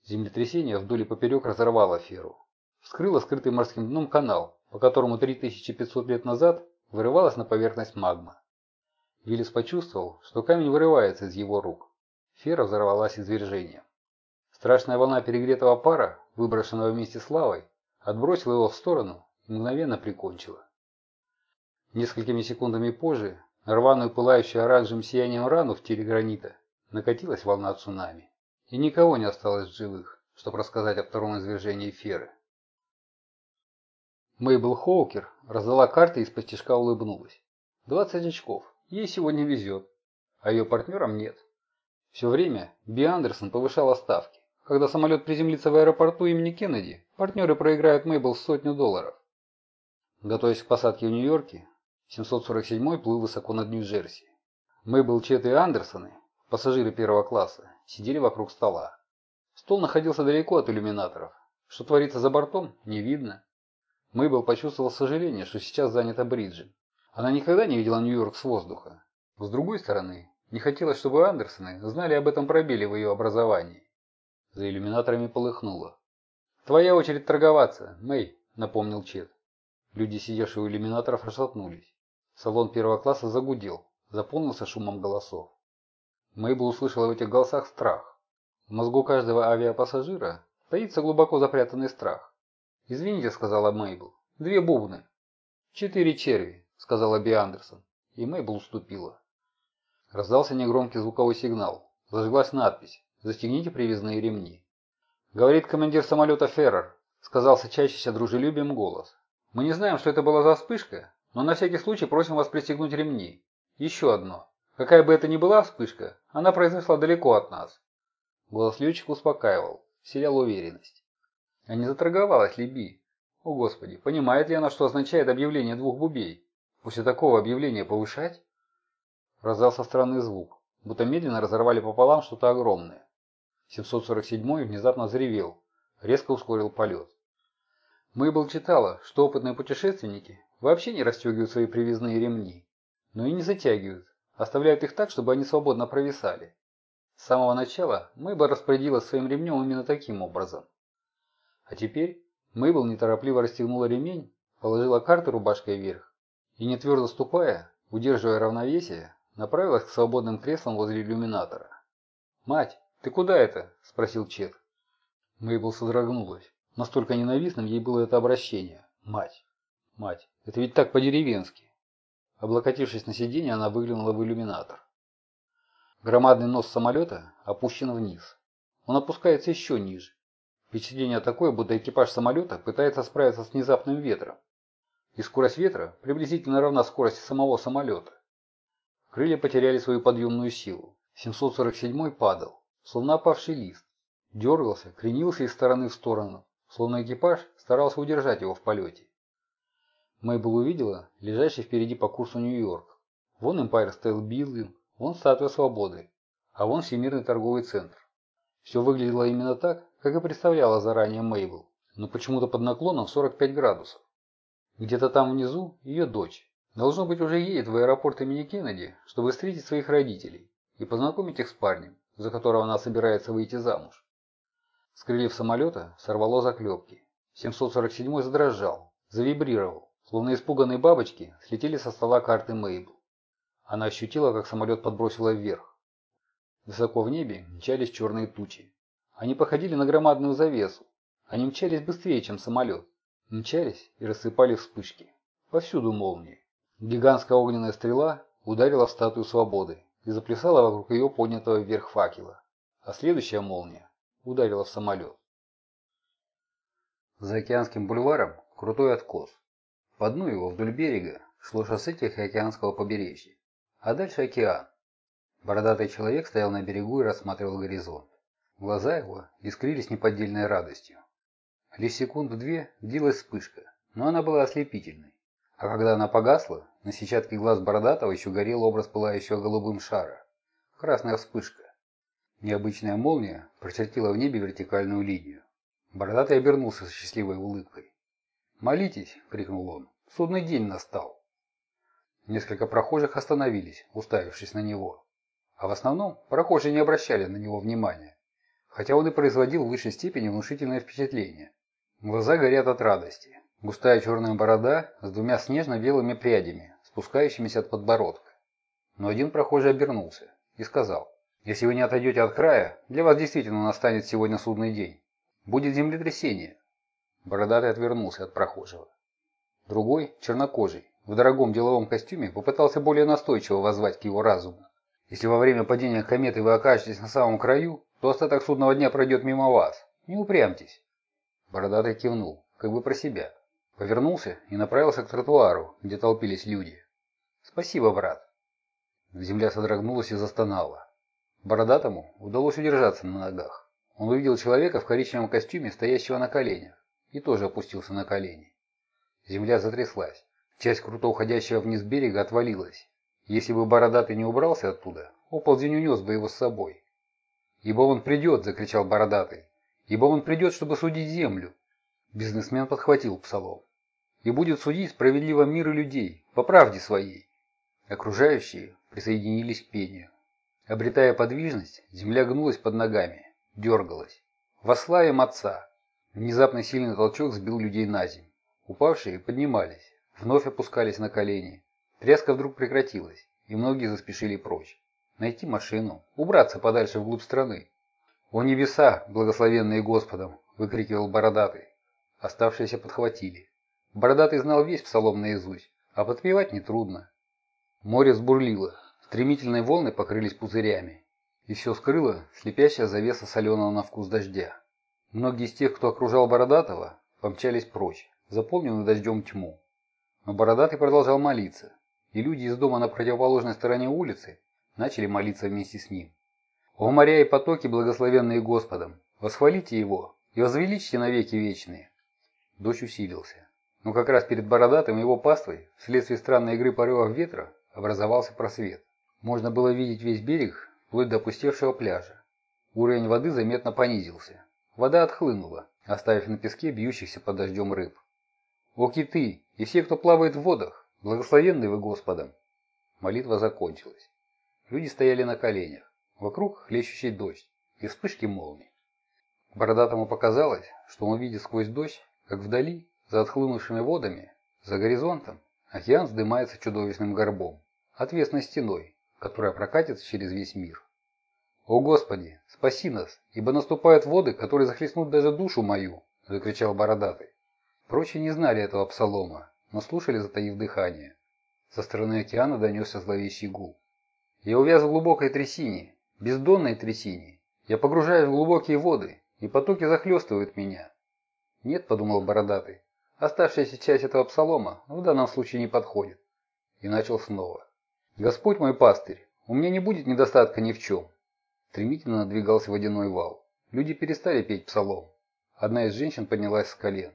Speaker 1: Землетрясение вдоль и поперек разорвало феру. Вскрыло скрытый морским дном канал, по которому 3500 лет назад вырывалась на поверхность магма. Виллис почувствовал, что камень вырывается из его рук. Фера взорвалась извержением. Страшная волна перегретого пара, выброшенного вместе с лавой, отбросила его в сторону и мгновенно прикончила. Несколькими секундами позже рваную пылающую оранжевым сиянием рану в теле гранита накатилась волна цунами. И никого не осталось в живых, чтобы рассказать о втором извержении Феры. Мейбл Хоукер раздала карты и из-под тяжка улыбнулась. 20 очков. Ей сегодня везет. А ее партнерам нет. Все время Би Андерсон повышала ставки. Когда самолет приземлится в аэропорту имени Кеннеди, партнеры проиграют Мейбл сотню долларов. Готовясь к посадке в Нью-Йорке, 747-й плыл высоко над Нью-Джерси. Мейбл, Чет и Андерсоны, пассажиры первого класса, сидели вокруг стола. Стол находился далеко от иллюминаторов. Что творится за бортом, не видно. Мэйбл почувствовал сожаление, что сейчас занята бриджем. Она никогда не видела Нью-Йорк с воздуха. С другой стороны, не хотелось, чтобы Андерсоны знали об этом пробеле в ее образовании. За иллюминаторами полыхнуло. «Твоя очередь торговаться, Мэй», — напомнил Чет. Люди, сидевшие у иллюминаторов, расшатнулись. Салон первого класса загудел, заполнился шумом голосов. Мэйбл услышала в этих голосах страх. В мозгу каждого авиапассажира таится глубоко запрятанный страх. «Извините», — сказала Мейбл. «Две бубны». «Четыре черви», — сказала Би Андерсон. И Мейбл уступила. Раздался негромкий звуковой сигнал. Зажглась надпись «Застегните привязные ремни». «Говорит командир самолета Феррер», — сказал сочащийся дружелюбием голос. «Мы не знаем, что это была за вспышка, но на всякий случай просим вас пристегнуть ремни. Еще одно. Какая бы это ни была вспышка, она произошла далеко от нас». Голос летчика успокаивал, вселял уверенность. А не заторговалась ли Би? О господи, понимает ли она, что означает объявление двух бубей? После такого объявления повышать? Раздался странный звук, будто медленно разорвали пополам что-то огромное. 747-й внезапно заревел, резко ускорил полет. Мэйбл читала, что опытные путешественники вообще не расстегивают свои привязные ремни, но и не затягивают, оставляют их так, чтобы они свободно провисали. С самого начала Мэйбл распорядилась своим ремнем именно таким образом. А теперь Мейбл неторопливо расстегнула ремень, положила карты рубашкой вверх и, не твердо ступая, удерживая равновесие, направилась к свободным креслам возле иллюминатора. «Мать, ты куда это?» – спросил Чет. Мейбл содрогнулась. Настолько ненавистным ей было это обращение. «Мать! Мать! Это ведь так по-деревенски!» Облокотившись на сиденье, она выглянула в иллюминатор. Громадный нос самолета опущен вниз. Он опускается еще ниже, Впечатление такое, будто экипаж самолета пытается справиться с внезапным ветром. И скорость ветра приблизительно равна скорости самого самолета. Крылья потеряли свою подъемную силу. 747 падал, словно опавший лист. Дергался, кренился из стороны в сторону, словно экипаж старался удержать его в полете. Мэйбл увидела лежащий впереди по курсу Нью-Йорк. Вон Empire State Building, вон Статуя Свободы, а вон Всемирный торговый центр. Все выглядело именно так, как и представляла заранее Мейбл, но почему-то под наклоном 45 градусов. Где-то там внизу ее дочь. Должно быть, уже едет в аэропорт имени Кеннеди, чтобы встретить своих родителей и познакомить их с парнем, за которого она собирается выйти замуж. С крыльев самолета сорвало заклепки. 747 задрожал, завибрировал, словно испуганные бабочки слетели со стола карты Мейбл. Она ощутила, как самолет подбросило вверх. Высоко в небе мчались черные тучи. Они походили на громадную завесу. Они мчались быстрее, чем самолет. Мчались и рассыпали вспышки. Повсюду молнии. Гигантская огненная стрела ударила в статую свободы и заплясала вокруг ее поднятого вверх факела. А следующая молния ударила в самолет. За океанским бульваром крутой откос. По дну его вдоль берега шло шоссе Тихоокеанского побережья. А дальше океан. Бородатый человек стоял на берегу и рассматривал горизонт. Глаза его искрились неподдельной радостью. Лишь секунду-две длилась вспышка, но она была ослепительной. А когда она погасла, на сетчатке глаз Бородатого еще горел образ пылающего голубым шара. Красная вспышка. Необычная молния прочертила в небе вертикальную линию. Бородатый обернулся с счастливой улыбкой. «Молитесь!» — крикнул он. «Судный день настал!» Несколько прохожих остановились, уставившись на него. А в основном прохожие не обращали на него внимания, хотя он и производил в высшей степени внушительное впечатление. Глаза горят от радости. Густая черная борода с двумя снежно-белыми прядями, спускающимися от подбородка. Но один прохожий обернулся и сказал, «Если вы не отойдете от края, для вас действительно настанет сегодня судный день. Будет землетрясение». Бородатый отвернулся от прохожего. Другой, чернокожий, в дорогом деловом костюме, попытался более настойчиво воззвать к его разуму. «Если во время падения кометы вы окажетесь на самом краю, то остаток судного дня пройдет мимо вас. Не упрямьтесь». Бородатый кивнул, как бы про себя. Повернулся и направился к тротуару, где толпились люди. «Спасибо, брат». Земля содрогнулась и застонала. Бородатому удалось удержаться на ногах. Он увидел человека в коричневом костюме, стоящего на коленях, и тоже опустился на колени. Земля затряслась. Часть круто уходящего вниз берега отвалилась. Если бы Бородатый не убрался оттуда, оползень унес бы его с собой. «Ибо он придет!» – закричал Бородатый. «Ибо он придет, чтобы судить землю!» Бизнесмен подхватил псалом и будет судить справедливо мир и людей, по правде своей. Окружающие присоединились к пению. Обретая подвижность, земля гнулась под ногами, дергалась. Вославим Отца! Внезапно сильный толчок сбил людей на землю. Упавшие поднимались, вновь опускались на колени. Тряска вдруг прекратилась, и многие заспешили прочь. Найти машину, убраться подальше вглубь страны. «О небеса, благословенные Господом!» – выкрикивал Бородатый. Оставшиеся подхватили. Бородатый знал весь псалом наизусть, а подпевать нетрудно. Море сбурлило, стремительные волны покрылись пузырями, и все скрыло слепящая завеса соленого на вкус дождя. Многие из тех, кто окружал Бородатого, помчались прочь, заполненную дождем тьму. Но Бородатый продолжал молиться, и люди из дома на противоположной стороне улицы начали молиться вместе с ним. «О моря и потоки, благословенные Господом, восхвалите Его и возвеличьте навеки вечные!» Дождь усилился. Но как раз перед Бородатым и его паствой, вследствие странной игры порывов ветра, образовался просвет. Можно было видеть весь берег, вплоть до опустевшего пляжа. Уровень воды заметно понизился. Вода отхлынула, оставив на песке бьющихся под дождем рыб. «О киты и все, кто плавает в водах, благословенны вы Господом!» Молитва закончилась. Люди стояли на коленях. Вокруг хлещущий дождь и вспышки молний. Бородатому показалось, что он видит сквозь дождь, как вдали за отхлынувшими водами, за горизонтом, океан вздымается чудовищным горбом, отвесной стеной, которая прокатится через весь мир. «О Господи, спаси нас, ибо наступают воды, которые захлестнут даже душу мою!» – закричал Бородатый. Прочие не знали этого псалома, но слушали, затаив дыхание. Со стороны океана донесся зловещий гул. «Я увяз в глубокой трясине, бездонной трясине. Я погружаюсь в глубокие воды, и потоки захлестывают меня». «Нет», – подумал Бородатый, Оставшаяся часть этого псалома в данном случае не подходит. И начал снова. «Господь мой пастырь, у меня не будет недостатка ни в чем». Стремительно надвигался водяной вал. Люди перестали петь псалом. Одна из женщин поднялась с колен.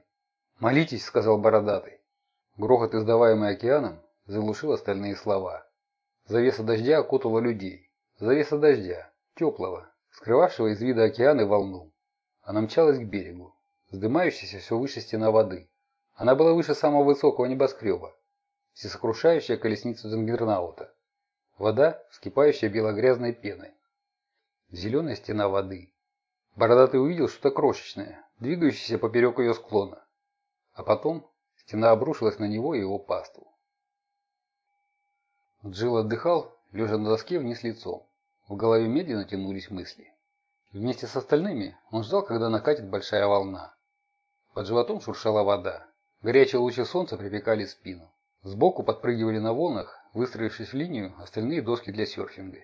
Speaker 1: «Молитесь», — сказал бородатый. Грохот, издаваемый океаном, заглушил остальные слова. Завеса дождя окутала людей. Завеса дождя, теплого, скрывавшего из вида океана волну. Она мчалась к берегу, вздымающаяся все выше стена воды. Она была выше самого высокого небоскреба. Всесокрушающая колесница Джангернаута. Вода, вскипающая белогрязной пеной. Зеленая стена воды. Бородатый увидел что-то крошечное, двигающееся поперек ее склона. А потом стена обрушилась на него и его паству. Джилл отдыхал, лежа на доске вниз лицом. В голове медленно тянулись мысли. Вместе с остальными он ждал, когда накатит большая волна. Под животом шуршала вода. Горячие лучи солнца припекали спину. Сбоку подпрыгивали на волнах, выстроившись в линию, остальные доски для серфинга.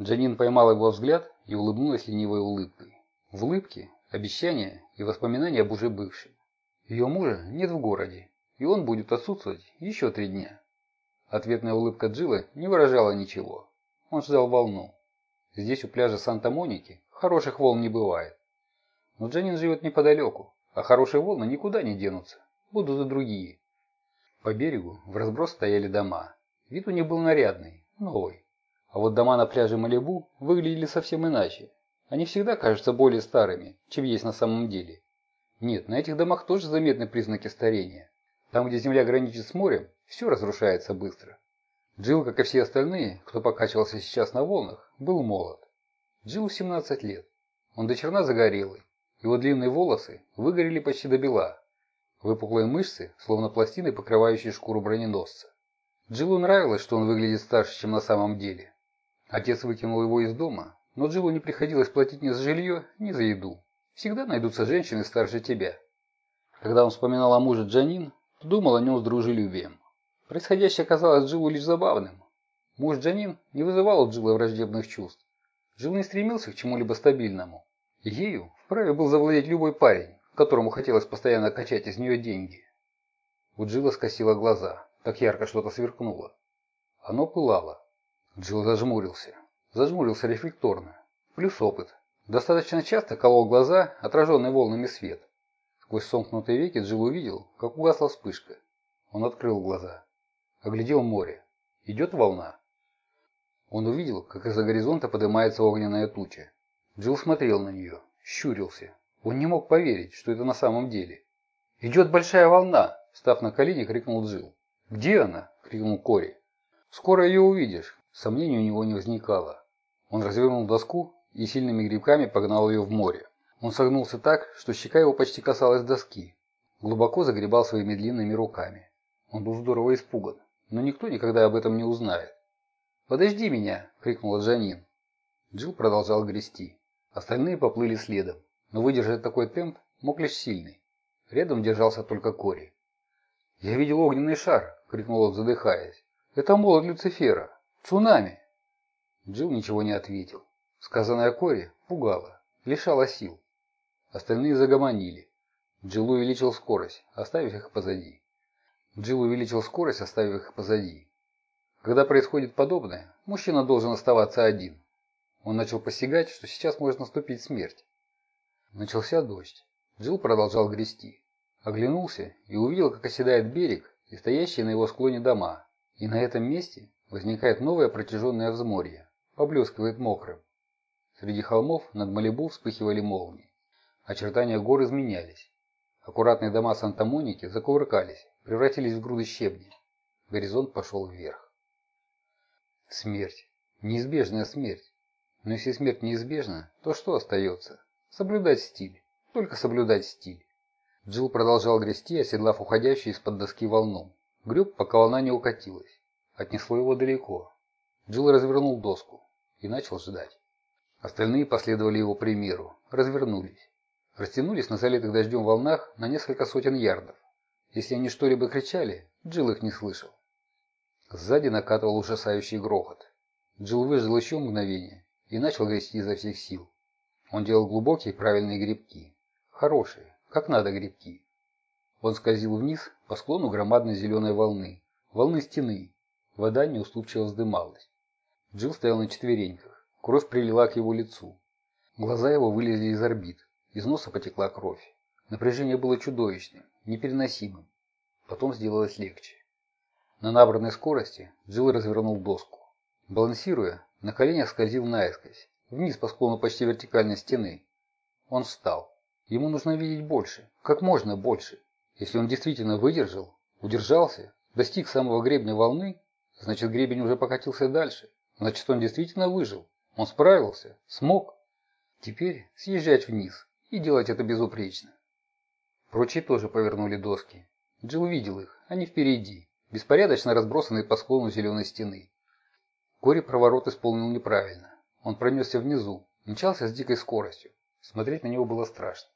Speaker 1: Джанин поймала его взгляд и улыбнулась ленивой улыбкой. В улыбке обещание и воспоминания об уже бывшем. Ее мужа нет в городе, и он будет отсутствовать еще три дня. Ответная улыбка Джилла не выражала ничего. Он ждал волну. Здесь у пляжа Санта-Моники хороших волн не бывает. Но Джанин живет неподалеку, а хорошие волны никуда не денутся. Будут и другие. По берегу в разброс стояли дома. Вид у них был нарядный, новый. А вот дома на пляже Малибу выглядели совсем иначе. Они всегда кажутся более старыми, чем есть на самом деле. Нет, на этих домах тоже заметны признаки старения. Там, где земля граничит с морем, все разрушается быстро. Джилл, как и все остальные, кто покачивался сейчас на волнах, был молод. Джилл 17 лет. Он до черна загорелый. Его длинные волосы выгорели почти до бела. Выпуклые мышцы, словно пластины, покрывающие шкуру броненосца. Джилу нравилось, что он выглядит старше, чем на самом деле. Отец выкинул его из дома, но Джилу не приходилось платить ни за жилье, ни за еду. Всегда найдутся женщины старше тебя. Когда он вспоминал о муже Джанин, то думал о нем с дружелюбием. Происходящее казалось Джилу лишь забавным. Муж Джанин не вызывал у Джилла враждебных чувств. Джилл не стремился к чему-либо стабильному. Ею вправе был завладеть любой парень, которому хотелось постоянно качать из нее деньги. У Джилла скосила глаза, так ярко что-то сверкнуло. Оно пылало. Джилл зажмурился. Зажмурился рефлекторно. Плюс опыт. Достаточно часто колол глаза, отраженный волнами свет. Сквозь сомкнутые веки Джилл увидел, как угасла вспышка. Он открыл глаза. Оглядел море. Идет волна. Он увидел, как из-за горизонта поднимается огненная туча. Джилл смотрел на нее, щурился. Он не мог поверить, что это на самом деле. «Идет большая волна!» Став на колени, крикнул Джилл. «Где она?» – крикнул Кори. «Скоро ее увидишь!» Сомнений у него не возникало. Он развернул доску и сильными грибками погнал ее в море. Он согнулся так, что щека его почти касалась доски. Глубоко загребал своими длинными руками. Он был здорово испуган, но никто никогда об этом не узнает. «Подожди меня!» – крикнула Джанин. Джилл продолжал грести. Остальные поплыли следом, но выдержать такой темп мог лишь сильный. Рядом держался только Кори. «Я видел огненный шар!» – крикнул он, задыхаясь. «Это молот Люцифера! Цунами!» Джилл ничего не ответил. Сказанное Кори пугало, лишало сил. Остальные загомонили. Джилл увеличил скорость, оставив их позади. Джилл увеличил скорость, оставив их позади. Когда происходит подобное, мужчина должен оставаться один. Он начал посягать, что сейчас может наступить смерть. Начался дождь. Джилл продолжал грести. Оглянулся и увидел, как оседает берег и стоящие на его склоне дома. И на этом месте возникает новое протяженное взморье. Поблескивает мокрым. Среди холмов над Малибу вспыхивали молнии. Очертания гор изменялись. Аккуратные дома Санта-Моники закувыркались, превратились в груды щебня. Горизонт пошел вверх. Смерть. Неизбежная смерть. Но если смерть неизбежна, то что остается? Соблюдать стиль. Только соблюдать стиль. Джилл продолжал грести, оседлав уходящую из-под доски волну. Греб, пока волна не укатилась. Отнесло его далеко. Джилл развернул доску и начал ждать. Остальные последовали его примеру, развернулись растянулись на залитых дождем волнах на несколько сотен ярдов. Если они что-либо кричали, Джилл их не слышал. Сзади накатывал ужасающий грохот. Джилл выжил еще мгновение и начал грести изо всех сил. Он делал глубокие правильные грибки. Хорошие, как надо грибки. Он скользил вниз по склону громадной зеленой волны. Волны стены. Вода неуступчиво вздымалась. Джилл стоял на четвереньках. Кровь прилила к его лицу. Глаза его вылезли из орбит. Из носа потекла кровь. Напряжение было чудовищным, непереносимым. Потом сделалось легче. На набранной скорости Джилл развернул доску. Балансируя, на коленях скользил наискось, вниз по склону почти вертикальной стены. Он встал. Ему нужно видеть больше, как можно больше. Если он действительно выдержал, удержался, достиг самого гребня волны, значит гребень уже покатился дальше. Значит он действительно выжил. Он справился, смог. Теперь съезжать вниз, и делать это безупречно. Прочие тоже повернули доски. Джилл видел их, они впереди, беспорядочно разбросанные по склону зеленой стены. Кори проворот исполнил неправильно. Он пронесся внизу, мчался с дикой скоростью. Смотреть на него было страшно.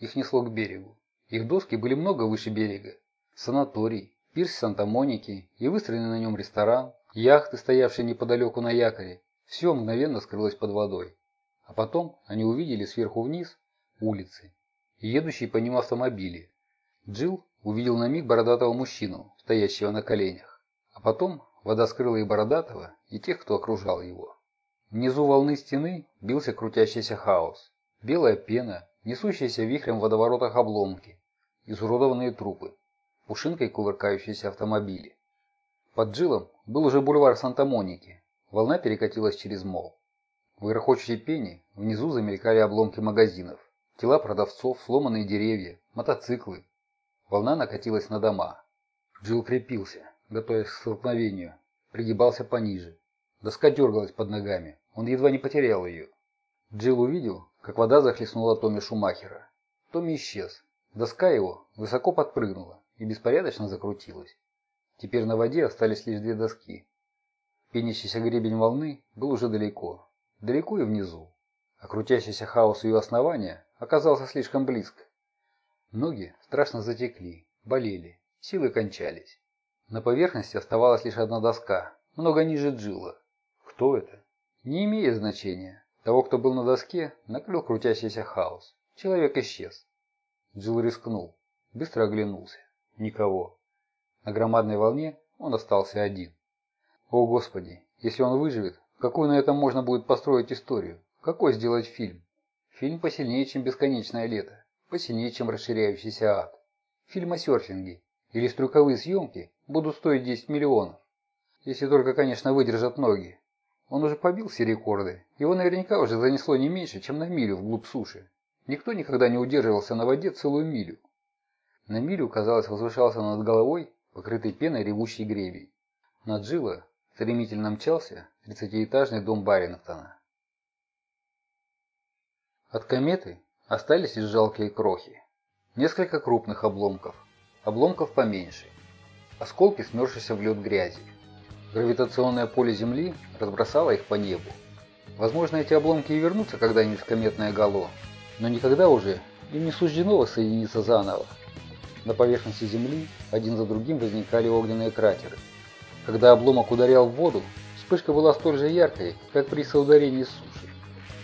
Speaker 1: Их несло к берегу. Их доски были много выше берега. Санаторий, пирс Санта-Моники и выстроенный на нем ресторан, яхты, стоявшие неподалеку на якоре, все мгновенно скрылось под водой. А потом они увидели сверху вниз улицы и едущие по ним автомобили. Джилл увидел на миг бородатого мужчину, стоящего на коленях. А потом вода скрыла и бородатого, и тех, кто окружал его. Внизу волны стены бился крутящийся хаос. Белая пена, несущиеся вихрем в водоворотах обломки, изуродованные трупы, пушинкой кувыркающиеся автомобили. Под Джилом был уже бульвар Санта-Моники. Волна перекатилась через мол. В грохочущей пене внизу замелькали обломки магазинов, тела продавцов, сломанные деревья, мотоциклы. Волна накатилась на дома. Джилл крепился, готовясь к столкновению, пригибался пониже. Доска дергалась под ногами, он едва не потерял ее. Джилл увидел, как вода захлестнула Томми Шумахера. Томми исчез. Доска его высоко подпрыгнула и беспорядочно закрутилась. Теперь на воде остались лишь две доски. Пенящийся гребень волны был уже далеко. Далеко и внизу. А крутящийся хаос ее основания оказался слишком близко. Ноги страшно затекли, болели, силы кончались. На поверхности оставалась лишь одна доска, много ниже Джилла. Кто это? Не имеет значения. Того, кто был на доске, накрыл крутящийся хаос. Человек исчез. Джилл рискнул. Быстро оглянулся. Никого. На громадной волне он остался один. О, Господи, если он выживет, какую на этом можно будет построить историю? Какой сделать фильм? Фильм посильнее, чем «Бесконечное лето», посильнее, чем «Расширяющийся ад». Фильм о серфинге или стрюковые съемки будут стоить 10 миллионов. Если только, конечно, выдержат ноги. Он уже побил все рекорды. Его наверняка уже занесло не меньше, чем на милю вглубь суши. Никто никогда не удерживался на воде целую милю. На милю, казалось, возвышался над головой покрытый пеной ревущий гребень. Над Джилла стремительно мчался тридцатиэтажный дом Барингтона. От кометы остались лишь жалкие крохи. Несколько крупных обломков, обломков поменьше. Осколки, смерзшиеся в лед грязи. Гравитационное поле Земли разбросало их по небу. Возможно, эти обломки и вернутся когда-нибудь в кометное гало, но никогда уже им не суждено воссоединиться заново. На поверхности Земли один за другим возникали огненные кратеры. Когда обломок ударял в воду, вспышка была столь же яркой, как при соударении с суши.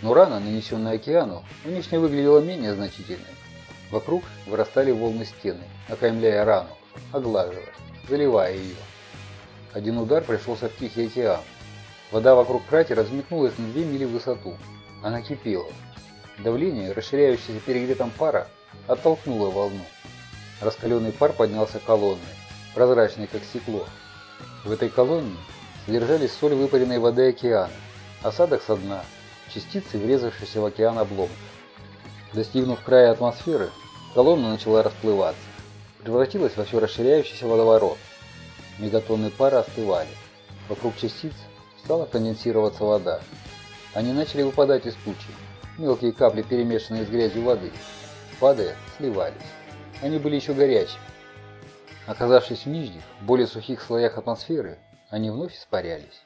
Speaker 1: Но рана, нанесенная океану, внешне выглядела менее значительной. Вокруг вырастали волны стены, окаймляя рану, оглаживая, заливая ее. Один удар пришелся в Тихий океан. Вода вокруг кратера взметнулась на 2 мили в высоту. Она кипела. Давление, расширяющееся перегретом пара, оттолкнуло волну. Раскаленный пар поднялся колонной, прозрачной как стекло. В этой колонне содержались соль выпаренной воды океана, осадок со дна, частицы, врезавшиеся в океан обломков. Достигнув края атмосферы, колонна начала расплываться, превратилась во все расширяющийся водоворот. Мегатонны пара остывали. Вокруг частиц стала конденсироваться вода. Они начали выпадать из тучи. Мелкие капли, перемешанные с грязью воды. Падая, сливались. Они были еще горячими. Оказавшись в нижних, более сухих слоях атмосферы, они вновь испарялись.